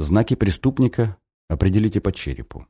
Знаки преступника определите по черепу.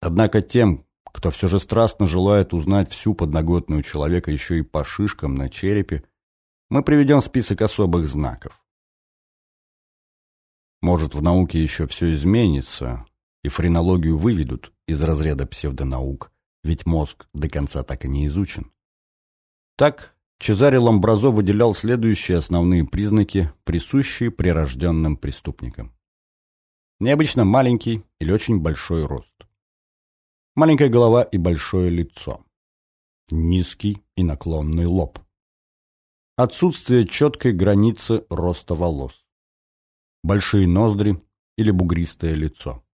Однако тем, кто все же страстно желает узнать всю подноготную человека еще и по шишкам на черепе, мы приведем список особых знаков. Может, в науке еще все изменится, и френологию выведут из разряда псевдонаук, ведь мозг до конца так и не изучен. Так, Чезаре Ламбразо выделял следующие основные признаки, присущие прирожденным преступникам. Необычно маленький или очень большой рост. Маленькая голова и большое лицо. Низкий и наклонный лоб. Отсутствие четкой границы роста волос. Большие ноздри или бугристое лицо.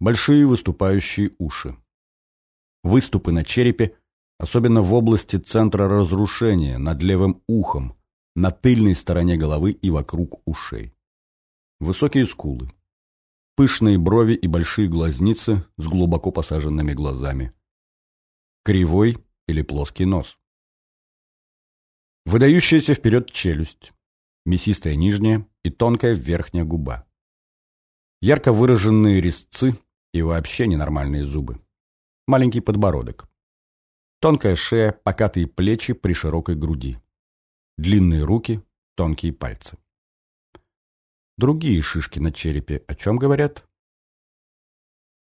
Большие выступающие уши. Выступы на черепе, особенно в области центра разрушения, над левым ухом, на тыльной стороне головы и вокруг ушей. Высокие скулы пышные брови и большие глазницы с глубоко посаженными глазами. Кривой или плоский нос. Выдающаяся вперед челюсть, мясистая нижняя и тонкая верхняя губа. Ярко выраженные резцы и вообще ненормальные зубы. Маленький подбородок. Тонкая шея, покатые плечи при широкой груди. Длинные руки, тонкие пальцы. Другие шишки на черепе о чем говорят?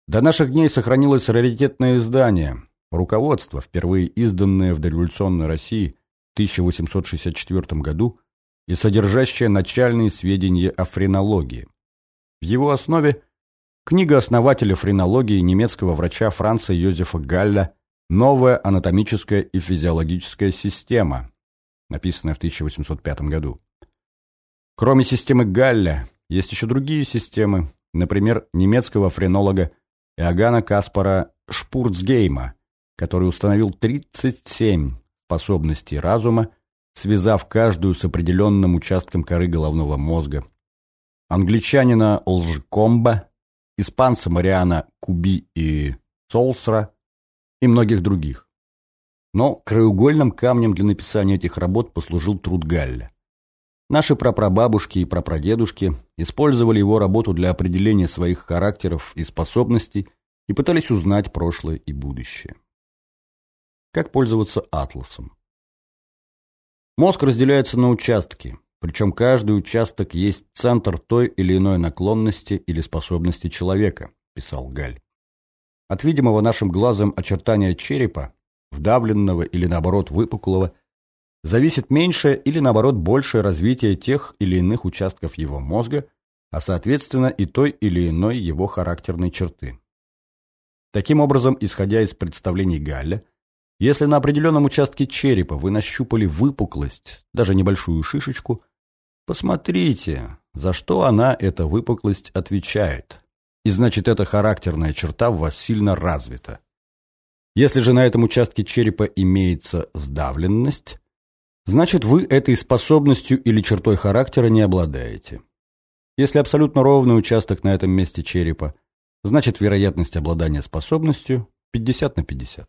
До наших дней сохранилось раритетное издание, руководство, впервые изданное в дореволюционной России в 1864 году и содержащее начальные сведения о френологии. В его основе книга основателя френологии немецкого врача Франца Йозефа Галля «Новая анатомическая и физиологическая система», написанная в 1805 году. Кроме системы Галля, есть еще другие системы, например, немецкого френолога Иоганна Каспара Шпурцгейма, который установил 37 способностей разума, связав каждую с определенным участком коры головного мозга. Англичанина Лжкомба, испанца Мариана Куби и Солсра и многих других. Но краеугольным камнем для написания этих работ послужил труд Галля. Наши прапрабабушки и прапрадедушки использовали его работу для определения своих характеров и способностей и пытались узнать прошлое и будущее. Как пользоваться атласом? Мозг разделяется на участки, причем каждый участок есть центр той или иной наклонности или способности человека, писал Галь. От видимого нашим глазом очертания черепа, вдавленного или наоборот выпуклого, зависит меньшее или, наоборот, большее развитие тех или иных участков его мозга, а, соответственно, и той или иной его характерной черты. Таким образом, исходя из представлений Галля, если на определенном участке черепа вы нащупали выпуклость, даже небольшую шишечку, посмотрите, за что она, эта выпуклость, отвечает. И значит, эта характерная черта в вас сильно развита. Если же на этом участке черепа имеется сдавленность, значит вы этой способностью или чертой характера не обладаете. Если абсолютно ровный участок на этом месте черепа, значит вероятность обладания способностью 50 на 50.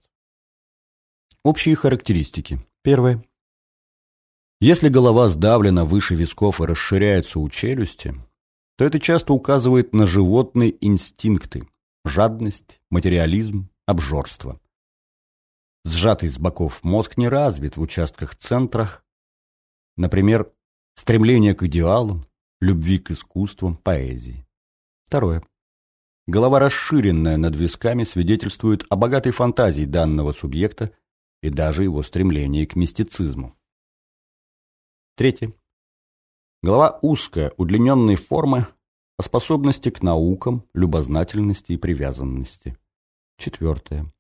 Общие характеристики. Первое. Если голова сдавлена выше висков и расширяется у челюсти, то это часто указывает на животные инстинкты – жадность, материализм, обжорство. Сжатый с боков мозг не развит в участках центрах, например, стремление к идеалам, любви к искусствам, поэзии. Второе. Голова, расширенная над висками, свидетельствует о богатой фантазии данного субъекта и даже его стремлении к мистицизму. Третье. Голова узкая, удлиненной формы, о способности к наукам, любознательности и привязанности. Четвертое.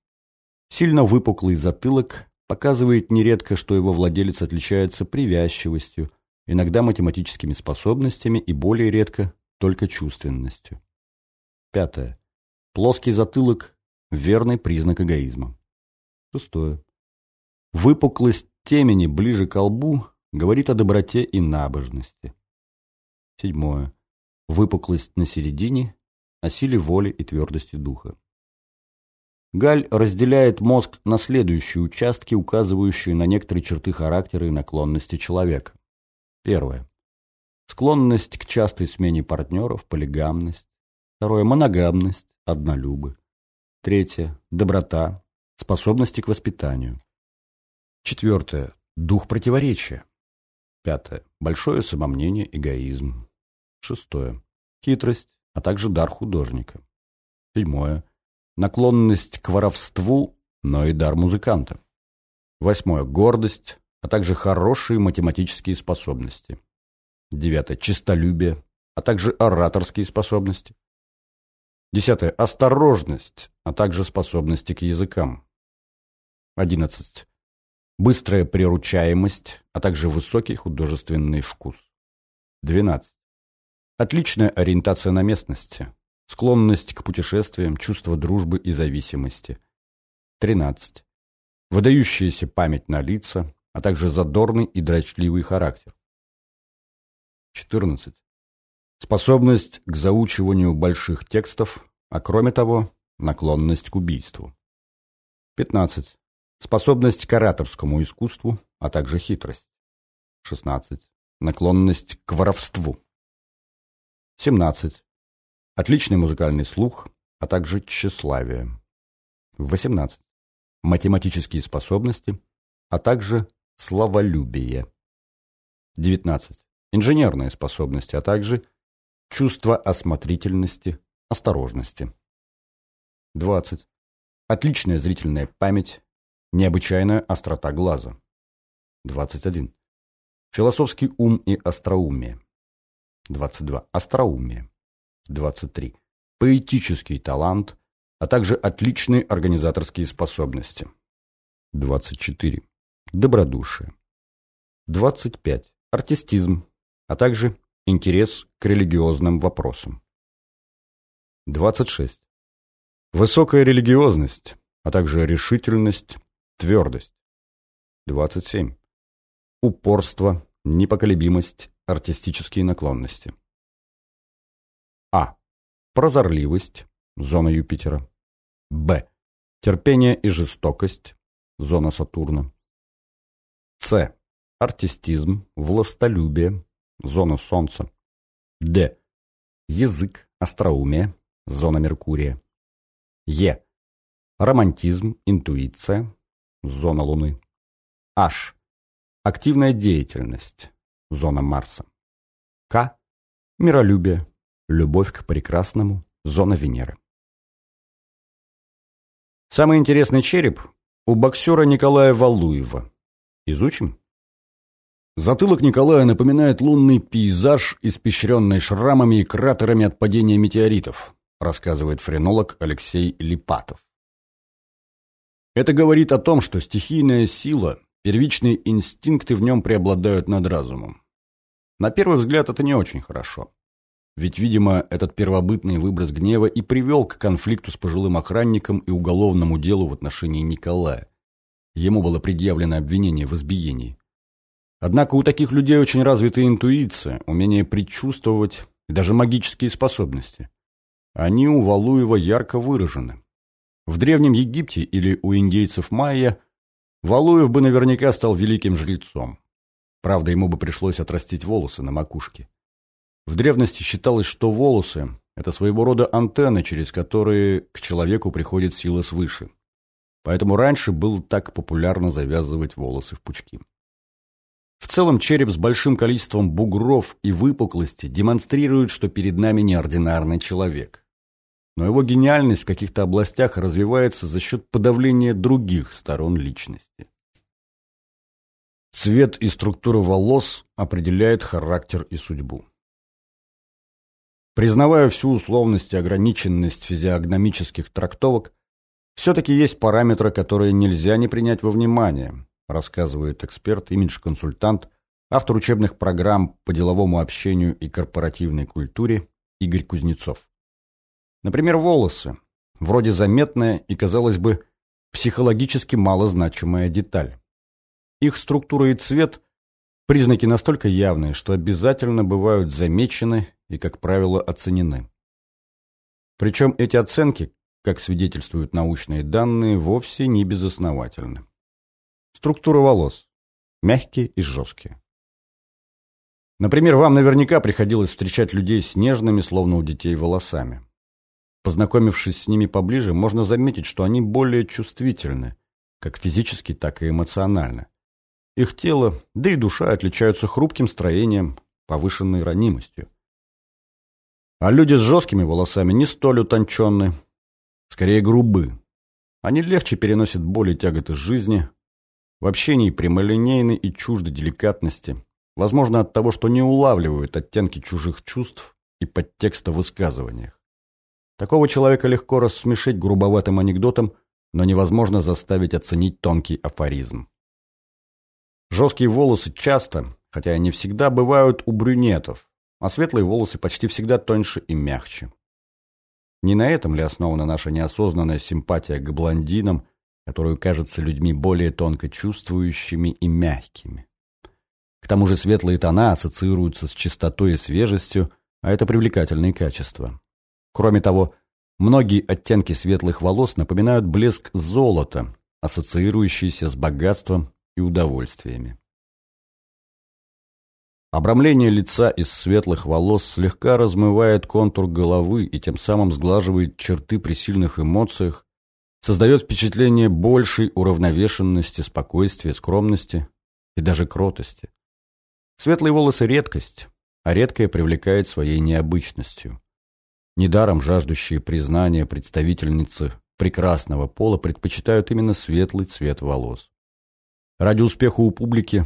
Сильно выпуклый затылок показывает нередко, что его владелец отличается привязчивостью, иногда математическими способностями и более редко только чувственностью. Пятое. Плоский затылок – верный признак эгоизма. Шестое. Выпуклость темени ближе к лбу говорит о доброте и набожности. Седьмое. Выпуклость на середине – о силе воли и твердости духа. Галь разделяет мозг на следующие участки, указывающие на некоторые черты характера и наклонности человека. Первое. Склонность к частой смене партнеров, полигамность. Второе – моногамность, однолюбы. Третье – доброта, способности к воспитанию. Четвертое – дух противоречия. Пятое – большое самомнение, эгоизм. Шестое – хитрость, а также дар художника. Седьмое – наклонность к воровству, но и дар музыканта. Восьмое – гордость, а также хорошие математические способности. Девятое – честолюбие, а также ораторские способности. Десятое – осторожность, а также способности к языкам. Одиннадцать – быстрая приручаемость, а также высокий художественный вкус. Двенадцать – отличная ориентация на местности, склонность к путешествиям, чувство дружбы и зависимости. Тринадцать – выдающаяся память на лица, а также задорный и дрочливый характер. 14. Способность к заучиванию больших текстов, а кроме того, наклонность к убийству. 15. Способность к ораторскому искусству, а также хитрость. 16. Наклонность к воровству. 17. Отличный музыкальный слух, а также тщеславие. 18. Математические способности, а также словолюбие. 19. Инженерные способности, а также чувство осмотрительности, осторожности. 20. Отличная зрительная память, необычайная острота глаза. 21. Философский ум и остроумие. 22. Остроумие. 23. Поэтический талант, а также отличные организаторские способности. 24 добродушие. 25. Артистизм, а также интерес к религиозным вопросам. 26. Высокая религиозность, а также решительность, твердость. 27. Упорство, непоколебимость, артистические наклонности. А. Прозорливость, зона Юпитера. Б. Терпение и жестокость, зона Сатурна. С. Артистизм, властолюбие, зона Солнца. Д. Язык, остроумие, зона Меркурия. Е. Романтизм, интуиция, зона Луны. H. Активная деятельность, зона Марса. К. Миролюбие, любовь к прекрасному, зона Венеры. Самый интересный череп у боксера Николая Валуева. Изучим? Затылок Николая напоминает лунный пейзаж, испещренный шрамами и кратерами от падения метеоритов, рассказывает френолог Алексей Липатов. Это говорит о том, что стихийная сила, первичные инстинкты в нем преобладают над разумом. На первый взгляд это не очень хорошо. Ведь, видимо, этот первобытный выброс гнева и привел к конфликту с пожилым охранником и уголовному делу в отношении Николая. Ему было предъявлено обвинение в избиении. Однако у таких людей очень развита интуиция, умение предчувствовать и даже магические способности. Они у Валуева ярко выражены. В Древнем Египте или у индейцев майя Валуев бы наверняка стал великим жрецом. Правда, ему бы пришлось отрастить волосы на макушке. В древности считалось, что волосы – это своего рода антенны, через которые к человеку приходит сила свыше. Поэтому раньше было так популярно завязывать волосы в пучки. В целом череп с большим количеством бугров и выпуклости демонстрирует, что перед нами неординарный человек. Но его гениальность в каких-то областях развивается за счет подавления других сторон личности. Цвет и структура волос определяет характер и судьбу. Признавая всю условность и ограниченность физиогномических трактовок, все-таки есть параметры, которые нельзя не принять во внимание, рассказывает эксперт, имидж-консультант, автор учебных программ по деловому общению и корпоративной культуре Игорь Кузнецов. Например, волосы. Вроде заметная и, казалось бы, психологически малозначимая деталь. Их структура и цвет – признаки настолько явные, что обязательно бывают замечены и, как правило, оценены. Причем эти оценки, как свидетельствуют научные данные, вовсе не безосновательны. Структура волос. Мягкие и жесткие. Например, вам наверняка приходилось встречать людей с нежными, словно у детей, волосами. Познакомившись с ними поближе, можно заметить, что они более чувствительны, как физически, так и эмоционально. Их тело, да и душа отличаются хрупким строением, повышенной ранимостью. А люди с жесткими волосами не столь утонченны, скорее грубы. Они легче переносят боль и тяготы жизни, в общении прямолинейны и чужды деликатности, возможно от того, что не улавливают оттенки чужих чувств и подтекста в высказываниях. Такого человека легко рассмешить грубоватым анекдотом, но невозможно заставить оценить тонкий афоризм. Жесткие волосы часто, хотя и не всегда, бывают у брюнетов, а светлые волосы почти всегда тоньше и мягче. Не на этом ли основана наша неосознанная симпатия к блондинам, которую кажется людьми более тонко чувствующими и мягкими? К тому же светлые тона ассоциируются с чистотой и свежестью, а это привлекательные качества. Кроме того, многие оттенки светлых волос напоминают блеск золота, ассоциирующийся с богатством и удовольствиями. Обрамление лица из светлых волос слегка размывает контур головы и тем самым сглаживает черты при сильных эмоциях, создает впечатление большей уравновешенности, спокойствия, скромности и даже кротости. Светлые волосы – редкость, а редкое привлекает своей необычностью. Недаром жаждущие признания представительницы прекрасного пола предпочитают именно светлый цвет волос. Ради успеха у публики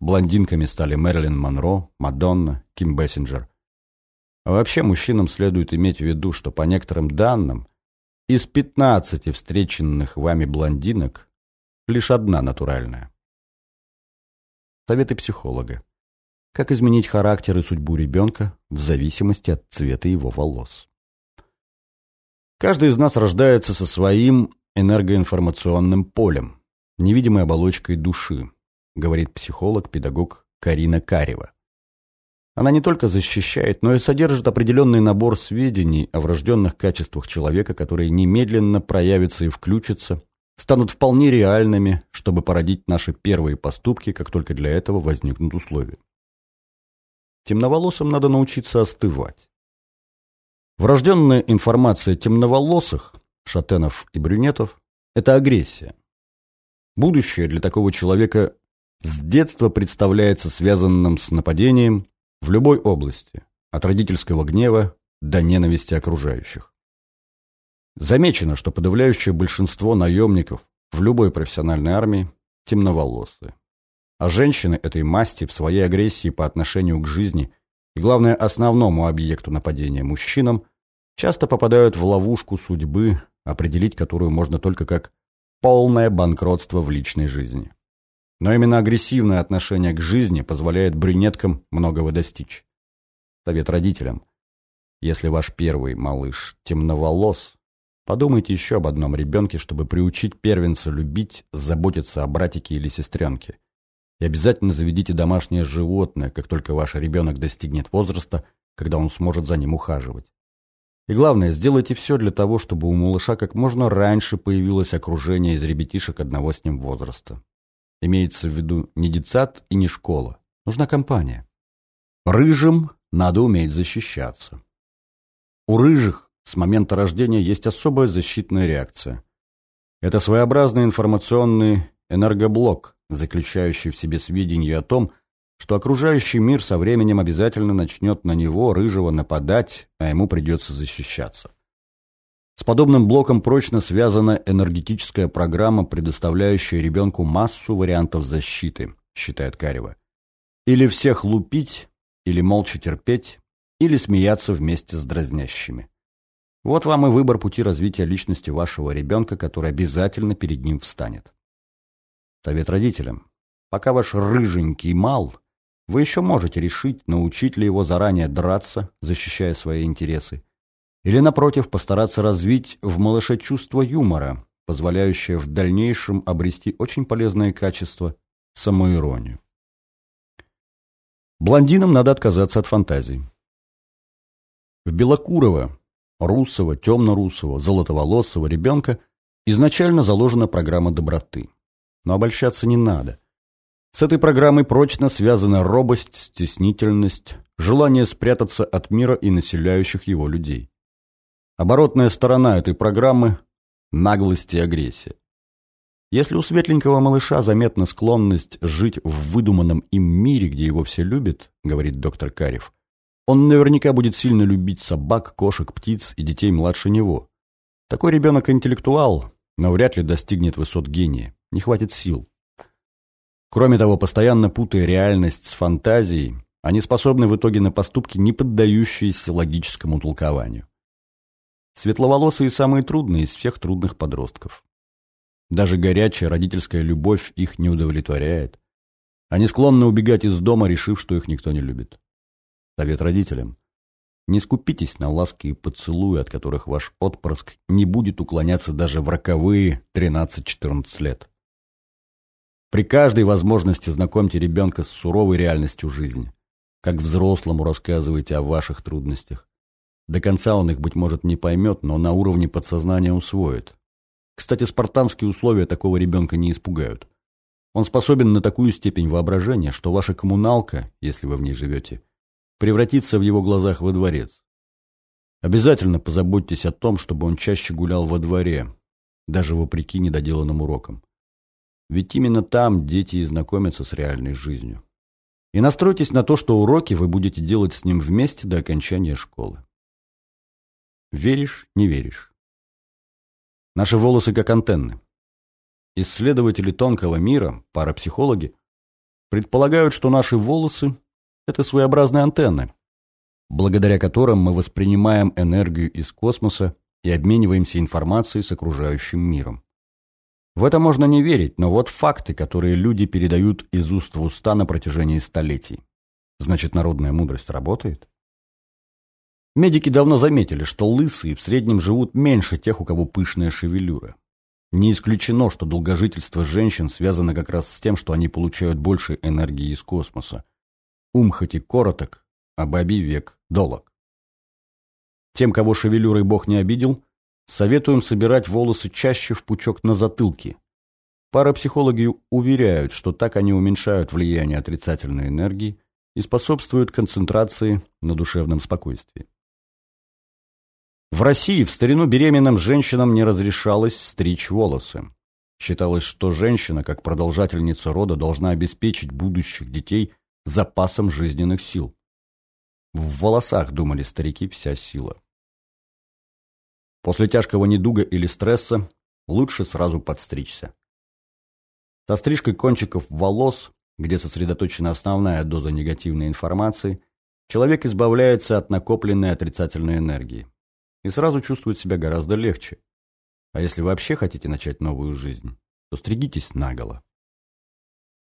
Блондинками стали Мэрилин Монро, Мадонна, Ким Бессинджер. А вообще мужчинам следует иметь в виду, что по некоторым данным, из 15 встреченных вами блондинок лишь одна натуральная. Советы психолога. Как изменить характер и судьбу ребенка в зависимости от цвета его волос. Каждый из нас рождается со своим энергоинформационным полем, невидимой оболочкой души, говорит психолог-педагог Карина Карева. Она не только защищает, но и содержит определенный набор сведений о врожденных качествах человека, которые немедленно проявятся и включатся, станут вполне реальными, чтобы породить наши первые поступки, как только для этого возникнут условия. Темноволосым надо научиться остывать. Врожденная информация темноволосых, шатенов и брюнетов – это агрессия. Будущее для такого человека с детства представляется связанным с нападением в любой области, от родительского гнева до ненависти окружающих. Замечено, что подавляющее большинство наемников в любой профессиональной армии темноволосые. А женщины этой масти в своей агрессии по отношению к жизни и, главное, основному объекту нападения мужчинам часто попадают в ловушку судьбы, определить которую можно только как полное банкротство в личной жизни. Но именно агрессивное отношение к жизни позволяет брюнеткам многого достичь. Совет родителям. Если ваш первый малыш темноволос, подумайте еще об одном ребенке, чтобы приучить первенца любить, заботиться о братике или сестренке. И обязательно заведите домашнее животное, как только ваш ребенок достигнет возраста, когда он сможет за ним ухаживать. И главное, сделайте все для того, чтобы у малыша как можно раньше появилось окружение из ребятишек одного с ним возраста. Имеется в виду не детсад и не школа. Нужна компания. Рыжим надо уметь защищаться. У рыжих с момента рождения есть особая защитная реакция. Это своеобразный информационный энергоблок, заключающий в себе сведения о том, что окружающий мир со временем обязательно начнет на него, рыжего, нападать, а ему придется защищаться. С подобным блоком прочно связана энергетическая программа, предоставляющая ребенку массу вариантов защиты, считает Карева. Или всех лупить, или молча терпеть, или смеяться вместе с дразнящими. Вот вам и выбор пути развития личности вашего ребенка, который обязательно перед ним встанет. Совет родителям. Пока ваш рыженький мал, вы еще можете решить, научить ли его заранее драться, защищая свои интересы, или, напротив, постараться развить в малыше чувство юмора, позволяющее в дальнейшем обрести очень полезное качество – самоиронию. Блондинам надо отказаться от фантазий. В белокурого, русого, темно-русого, золотоволосого ребенка изначально заложена программа доброты. Но обольщаться не надо. С этой программой прочно связана робость, стеснительность, желание спрятаться от мира и населяющих его людей. Оборотная сторона этой программы – наглость и агрессия. Если у светленького малыша заметна склонность жить в выдуманном им мире, где его все любят, говорит доктор Карев, он наверняка будет сильно любить собак, кошек, птиц и детей младше него. Такой ребенок интеллектуал, но вряд ли достигнет высот гения, не хватит сил. Кроме того, постоянно путая реальность с фантазией, они способны в итоге на поступки, не поддающиеся логическому толкованию. Светловолосые самые трудные из всех трудных подростков. Даже горячая родительская любовь их не удовлетворяет. Они склонны убегать из дома, решив, что их никто не любит. Совет родителям. Не скупитесь на ласки и поцелуи, от которых ваш отпрыск не будет уклоняться даже в роковые 13-14 лет. При каждой возможности знакомьте ребенка с суровой реальностью жизни. Как взрослому рассказывайте о ваших трудностях. До конца он их, быть может, не поймет, но на уровне подсознания усвоит. Кстати, спартанские условия такого ребенка не испугают. Он способен на такую степень воображения, что ваша коммуналка, если вы в ней живете, превратится в его глазах во дворец. Обязательно позаботьтесь о том, чтобы он чаще гулял во дворе, даже вопреки недоделанным урокам. Ведь именно там дети и знакомятся с реальной жизнью. И настройтесь на то, что уроки вы будете делать с ним вместе до окончания школы. Веришь, не веришь. Наши волосы как антенны. Исследователи тонкого мира, парапсихологи, предполагают, что наши волосы – это своеобразные антенны, благодаря которым мы воспринимаем энергию из космоса и обмениваемся информацией с окружающим миром. В это можно не верить, но вот факты, которые люди передают из уст в уста на протяжении столетий. Значит, народная мудрость работает? Медики давно заметили, что лысые в среднем живут меньше тех, у кого пышная шевелюра. Не исключено, что долгожительство женщин связано как раз с тем, что они получают больше энергии из космоса. Ум хоть и короток, а бабий век долог. Тем, кого шевелюрой Бог не обидел, Советуем собирать волосы чаще в пучок на затылке. Парапсихологи уверяют, что так они уменьшают влияние отрицательной энергии и способствуют концентрации на душевном спокойствии. В России в старину беременным женщинам не разрешалось стричь волосы. Считалось, что женщина, как продолжательница рода, должна обеспечить будущих детей запасом жизненных сил. В волосах, думали старики, вся сила. После тяжкого недуга или стресса лучше сразу подстричься. Со стрижкой кончиков волос, где сосредоточена основная доза негативной информации, человек избавляется от накопленной отрицательной энергии и сразу чувствует себя гораздо легче. А если вообще хотите начать новую жизнь, то стригитесь наголо.